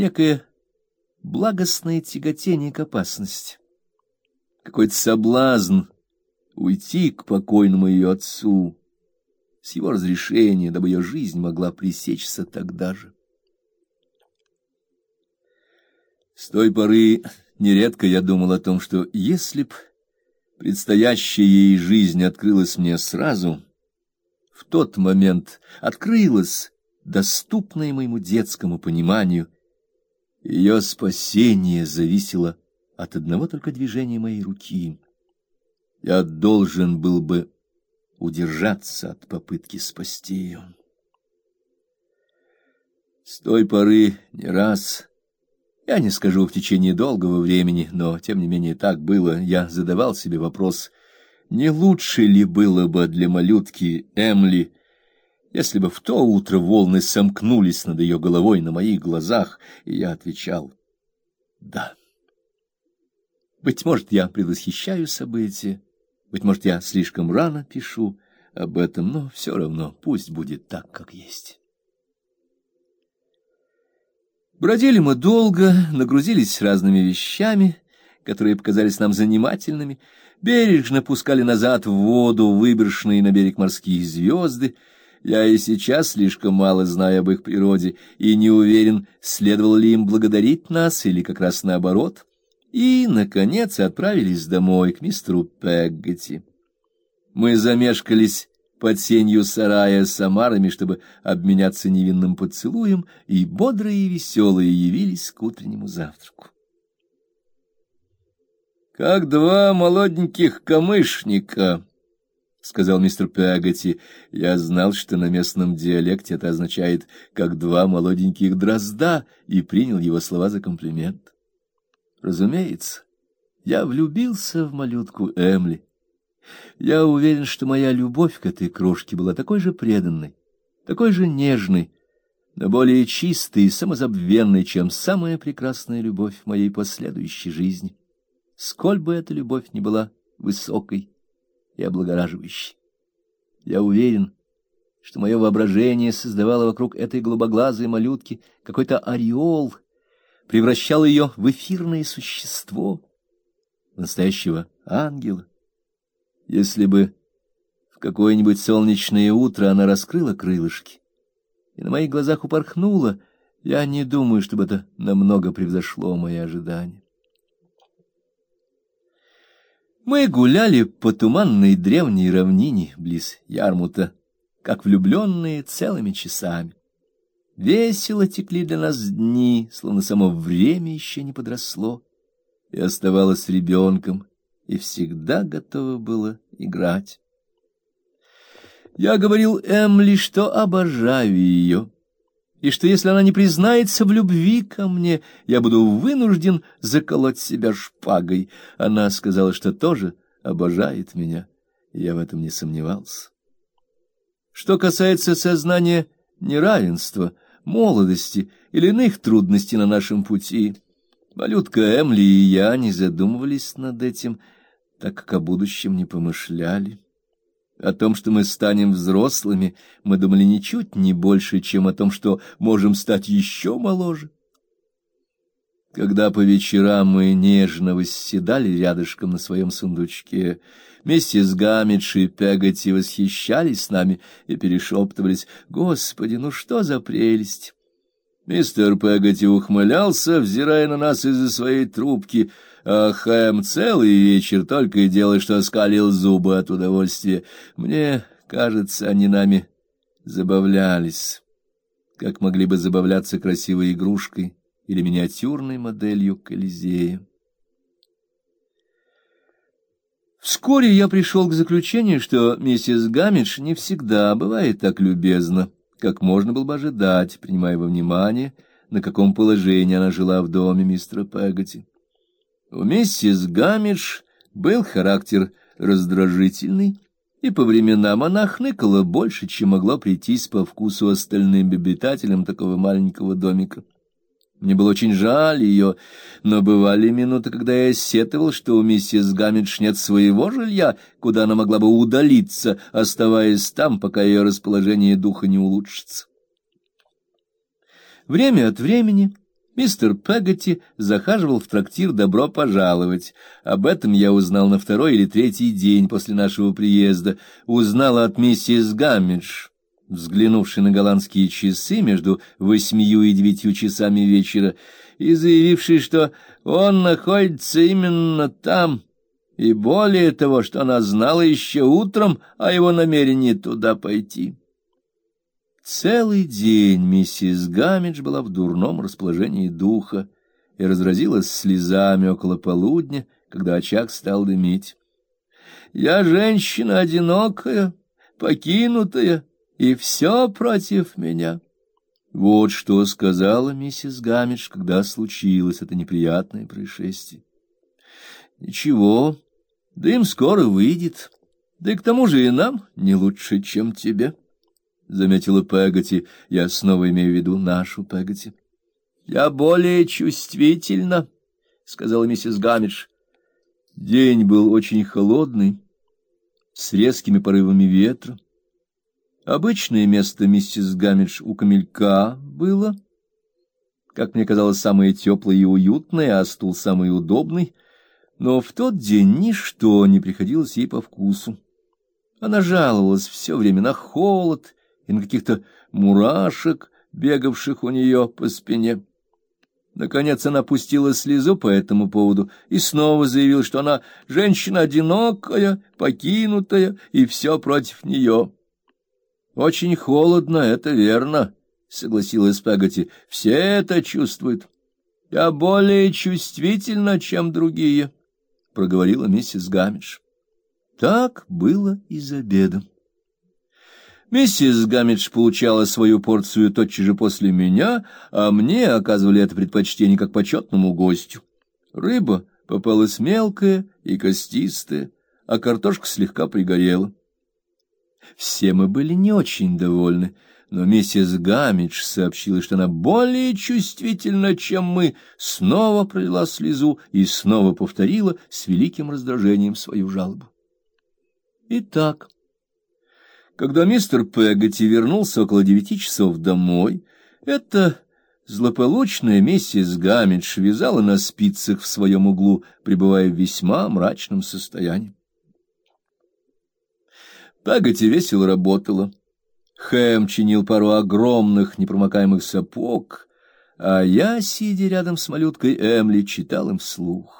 некое благостное тяготение к опасности, какой-то соблазн уйти к покойному ее отцу с его разрешения, дабы ее жизнь могла пресечься тогда же. С той поры нередко я думал о том, что если б предстоящая ей жизнь открылась мне сразу, в тот момент открылась, доступная моему детскому пониманию, ее спасение зависело от одного только движения моей руки. Я должен был бы удержаться от попытки спасти ее. С той поры не раз я не скажу в течение долгого времени, но, тем не менее, так было. Я задавал себе вопрос, не лучше ли было бы для малютки Эмли, если бы в то утро волны сомкнулись над ее головой на моих глазах, и я отвечал «да». Быть может, я предвосхищаю события, быть может, я слишком рано пишу об этом, но все равно пусть будет так, как есть. Бродили мы долго, нагрузились разными вещами, которые показались нам занимательными, бережно пускали назад в воду выброшенные на берег морские звезды. Я и сейчас слишком мало знаю об их природе и не уверен, следовало ли им благодарить нас или как раз наоборот. И, наконец, отправились домой к мистеру Пеггати. Мы замешкались под сенью сарая с омарами, чтобы обменяться невинным поцелуем, и бодрые и веселые явились к утреннему завтраку. «Как два молоденьких камышника», — сказал мистер Пегати. Я знал, что на местном диалекте это означает «как два молоденьких дрозда», и принял его слова за комплимент. Разумеется, я влюбился в малютку Эмли я уверен, что моя любовь к этой крошке была такой же преданной, такой же нежной, но более чистой и самозабвенной, чем самая прекрасная любовь в моей последующей жизни, сколь бы эта любовь ни была высокой и облагораживающей. Я уверен, что мое воображение создавало вокруг этой голубоглазой малютки какой-то ореол, превращало ее в эфирное существо, настоящего ангела. Если бы в какое-нибудь солнечное утро она раскрыла крылышки и на моих глазах упорхнула, я не думаю, чтобы это намного превзошло мои ожидания. Мы гуляли по туманной древней равнине близ Ярмута, как влюбленные целыми часами. Весело текли для нас дни, словно само время еще не подросло, и оставалось ребенком, и всегда готово было играть. Я говорил Эмли, что обожаю ее, и что если она не признается в любви ко мне, я буду вынужден заколоть себя шпагой. Она сказала, что тоже обожает меня, я в этом не сомневался. Что касается сознания неравенства, молодости или иных трудностей на нашем пути, малютка Эмли и я не задумывались над этим, — так как о будущем не помышляли. О том, что мы станем взрослыми, мы думали ничуть не больше, чем о том, что можем стать еще моложе. Когда по вечерам мы нежно восседали рядышком на своем сундучке, миссис Гаммидж и Пегати восхищались с нами и перешептывались «Господи, ну что за прелесть!» Мистер Пегати ухмылялся, взирая на нас из-за своей трубки, а Хэм целый вечер только и делал, что скалил зубы от удовольствия. Мне кажется, они нами забавлялись, как могли бы забавляться красивой игрушкой или миниатюрной моделью Колизея. Вскоре я пришел к заключению, что миссис Гаммидж не всегда бывает так любезна как можно было бы ожидать, принимая во внимание, на каком положении она жила в доме мистера Пегати. У миссис Гамидж был характер раздражительный, и по временам она хныкала больше, чем могло прийтись по вкусу остальным обитателям такого маленького домика. Мне было очень жаль ее, но бывали минуты, когда я сетовал, что у миссис Гаммидж нет своего жилья, куда она могла бы удалиться, оставаясь там, пока ее расположение духа не улучшится. Время от времени Мистер Пегати захаживал в трактир «Добро пожаловать». Об этом я узнал на второй или третий день после нашего приезда. Узнал от миссис Гаммидж, взглянувшей на голландские часы между восьмию и девятью часами вечера, и заявившей, что он находится именно там, и более того, что она знала еще утром о его намерении туда пойти. Целый день миссис Гамидж была в дурном расположении духа и разразилась слезами около полудня, когда очаг стал дымить. «Я женщина одинокая, покинутая, и все против меня». Вот что сказала миссис Гамидж, когда случилось это неприятное происшествие. «Ничего, дым скоро выйдет, да и к тому же и нам не лучше, чем тебе» заметила Пегати. Я снова имею в виду нашу Пегати. Я более чувствительна, сказала миссис Гамидж. День был очень холодный, с резкими порывами ветра. Обычное место миссис Гамидж у камелька было, как мне казалось, самое теплое и уютное, а стул самый удобный, но в тот день ничто не приходилось ей по вкусу. Она жаловалась все время на холод и на каких-то мурашек, бегавших у нее по спине. Наконец она пустила слезу по этому поводу и снова заявила, что она женщина одинокая, покинутая, и все против нее. Очень холодно, это верно, согласилась Пегати. Все это чувствуют. Я более чувствительна, чем другие, проговорила миссис Гамидж. Так было и за обедом. Миссис Гамидж получала свою порцию тотчас же после меня, а мне оказывали это предпочтение как почетному гостю. Рыба попалась мелкая и костистая, а картошка слегка пригорела. Все мы были не очень довольны, но миссис Гамидж сообщила, что она более чувствительна, чем мы, снова пролила слезу и снова повторила с великим раздражением свою жалобу. Итак... Когда мистер Пегати вернулся около девяти часов домой, эта злополучная миссис Гамидж вязала на спицах в своем углу, пребывая в весьма мрачном состоянии. Пегати весело работала. Хэм чинил пару огромных непромокаемых сапог, а я, сидя рядом с малюткой Эмли, читал им вслух.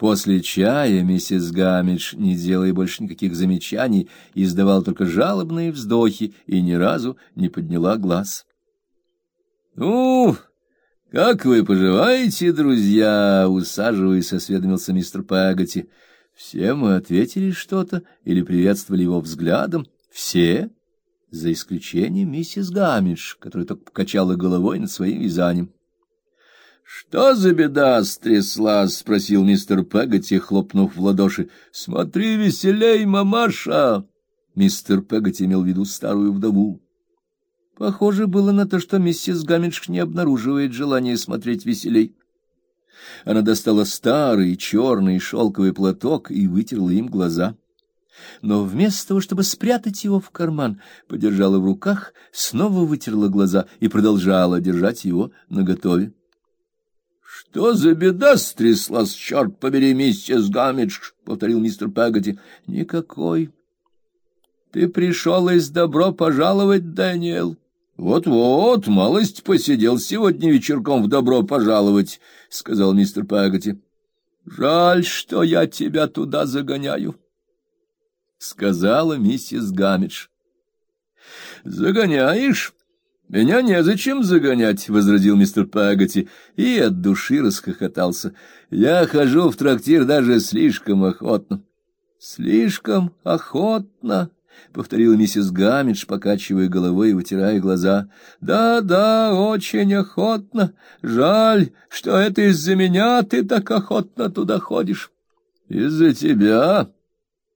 После чая миссис Гамидж, не делая больше никаких замечаний, издавал только жалобные вздохи и ни разу не подняла глаз. — Ну, как вы поживаете, друзья? — усаживаясь, осведомился мистер Пегати. Все мы ответили что-то или приветствовали его взглядом. Все, за исключением миссис Гамидж, которая только покачала головой над своим вязанием. Что за беда стряслась? спросил мистер Пегати, хлопнув в ладоши. Смотри веселей, мамаша. Мистер Пегати имел в виду старую вдову. Похоже было на то, что миссис Гамидж не обнаруживает желания смотреть веселей. Она достала старый черный шелковый платок и вытерла им глаза. Но вместо того, чтобы спрятать его в карман, подержала в руках, снова вытерла глаза и продолжала держать его наготове. — Что за беда стряслась, черт побери, миссис Гамидж? — повторил мистер Пегати. — Никакой. — Ты пришел из добро пожаловать, Дэниел. Вот — малость посидел сегодня вечерком в добро пожаловать, — сказал мистер Пегати. — Жаль, что я тебя туда загоняю, — сказала миссис Гамидж. — Загоняешь? Меня незачем загонять, возразил мистер Паготи и от души расхохотался. Я хожу в трактир даже слишком охотно. Слишком охотно, повторила миссис Гамидж, покачивая головой и вытирая глаза. Да, да, очень охотно. Жаль, что это из-за меня ты так охотно туда ходишь. Из-за тебя?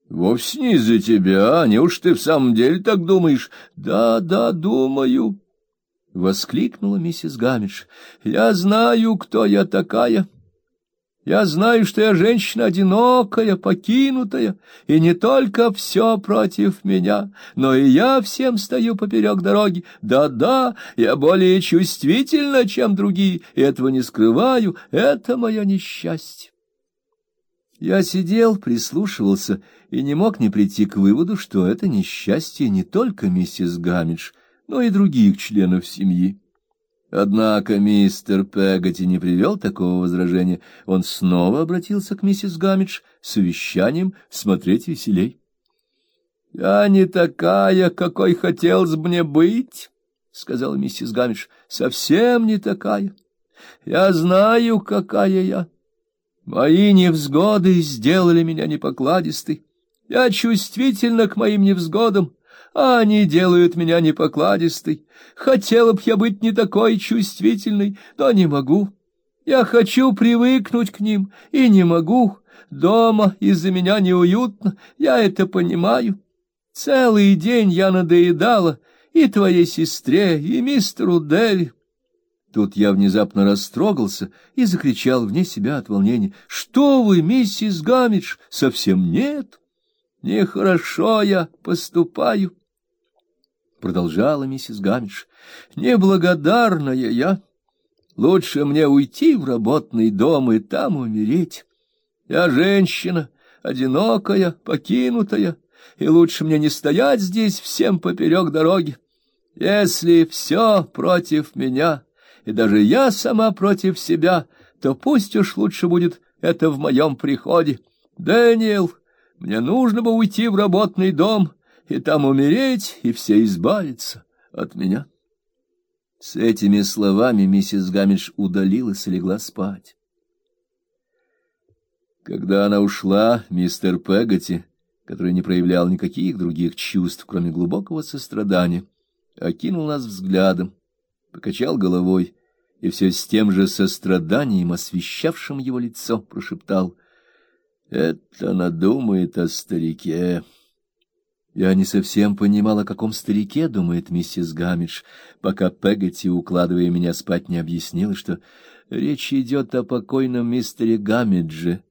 Вовсе не из-за тебя. Неуж ты в самом деле так думаешь? Да, да, думаю воскликнула миссис Гамидж. Я знаю, кто я такая. Я знаю, что я женщина одинокая, покинутая, и не только все против меня, но и я всем стою поперек дороги. Да-да, я более чувствительна, чем другие, и этого не скрываю, это мое несчастье. Я сидел, прислушивался и не мог не прийти к выводу, что это несчастье не только миссис Гамидж, но и других членов семьи. Однако мистер Пегати не привел такого возражения. Он снова обратился к миссис Гамидж с увещанием смотреть веселей. — Я не такая, какой хотелось бы мне быть, — сказала миссис Гамидж, — совсем не такая. Я знаю, какая я. Мои невзгоды сделали меня непокладистой. Я чувствительна к моим невзгодам, а они делают меня непокладистой. Хотела б я быть не такой чувствительной, но не могу. Я хочу привыкнуть к ним, и не могу. Дома из-за меня неуютно, я это понимаю. Целый день я надоедала и твоей сестре, и мистеру Дэви. Тут я внезапно растрогался и закричал вне себя от волнения. — Что вы, миссис Гамидж, совсем нет? Нехорошо я поступаю продолжала миссис Гамидж. Неблагодарная я. Лучше мне уйти в работный дом и там умереть. Я женщина, одинокая, покинутая, и лучше мне не стоять здесь всем поперек дороги. Если все против меня, и даже я сама против себя, то пусть уж лучше будет это в моем приходе. Дэниел, мне нужно бы уйти в работный дом, и там умереть, и все избавиться от меня. С этими словами миссис Гамидж удалилась и легла спать. Когда она ушла, мистер Пегати, который не проявлял никаких других чувств, кроме глубокого сострадания, окинул нас взглядом, покачал головой и все с тем же состраданием, освещавшим его лицо, прошептал — это она думает о старике. Я не совсем понимала, о каком старике думает миссис Гамидж, пока Пегати, укладывая меня спать, не объяснила, что речь идет о покойном мистере Гамидже,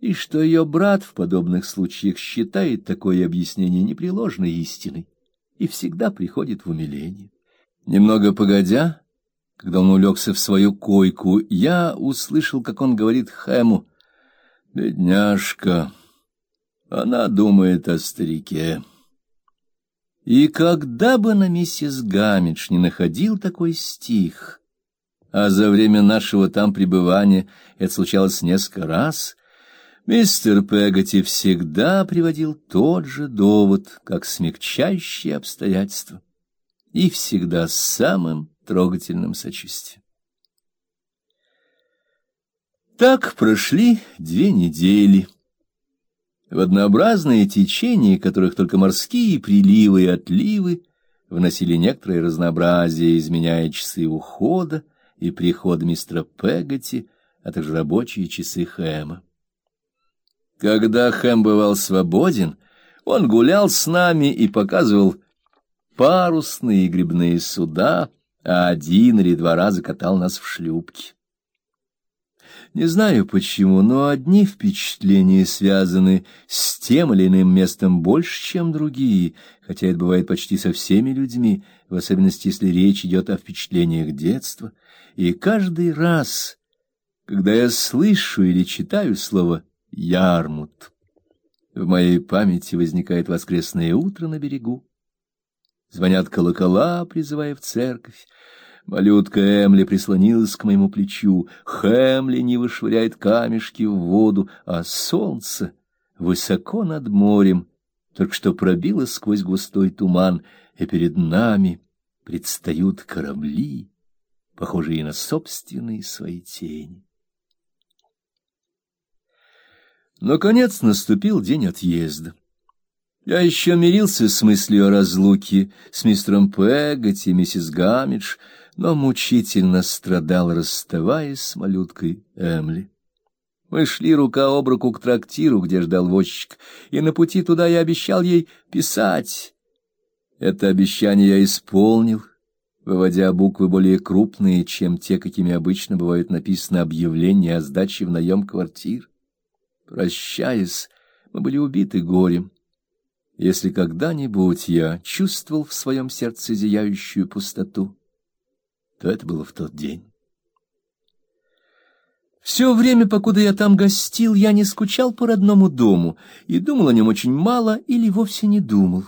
и что ее брат в подобных случаях считает такое объяснение непреложной истиной и всегда приходит в умиление. Немного погодя, когда он улегся в свою койку, я услышал, как он говорит Хэму, «Бедняжка, она думает о старике». И когда бы на миссис Гамидж не находил такой стих, а за время нашего там пребывания это случалось несколько раз, мистер Пегати всегда приводил тот же довод, как смягчающие обстоятельства, и всегда с самым трогательным сочувствием. Так прошли две недели в однообразные течения, которых только морские приливы и отливы вносили некоторое разнообразие, изменяя часы ухода и прихода мистера Пегати, а также рабочие часы Хэма. Когда Хэм бывал свободен, он гулял с нами и показывал парусные и грибные суда, а один или два раза катал нас в шлюпке. Не знаю почему, но одни впечатления связаны с тем или иным местом больше, чем другие, хотя это бывает почти со всеми людьми, в особенности если речь идет о впечатлениях детства. И каждый раз, когда я слышу или читаю слово «ярмут», в моей памяти возникает воскресное утро на берегу. Звонят колокола, призывая в церковь. Малютка Эмли прислонилась к моему плечу, Хэмли не вышвыряет камешки в воду, а солнце высоко над морем только что пробилось сквозь густой туман, и перед нами предстают корабли, похожие на собственные свои тени. Наконец наступил день отъезда. Я еще мирился с мыслью о разлуке с мистером Пегати, миссис Гамидж, но мучительно страдал, расставаясь с малюткой Эмли. Мы шли рука об руку к трактиру, где ждал возчик, и на пути туда я обещал ей писать. Это обещание я исполнил выводя буквы более крупные, чем те, какими обычно бывают написаны объявления о сдаче в наем квартир. Прощаясь, мы были убиты горем. Если когда-нибудь я чувствовал в своем сердце зияющую пустоту, то это было в тот день. Все время, покуда я там гостил, я не скучал по родному дому и думал о нем очень мало или вовсе не думал.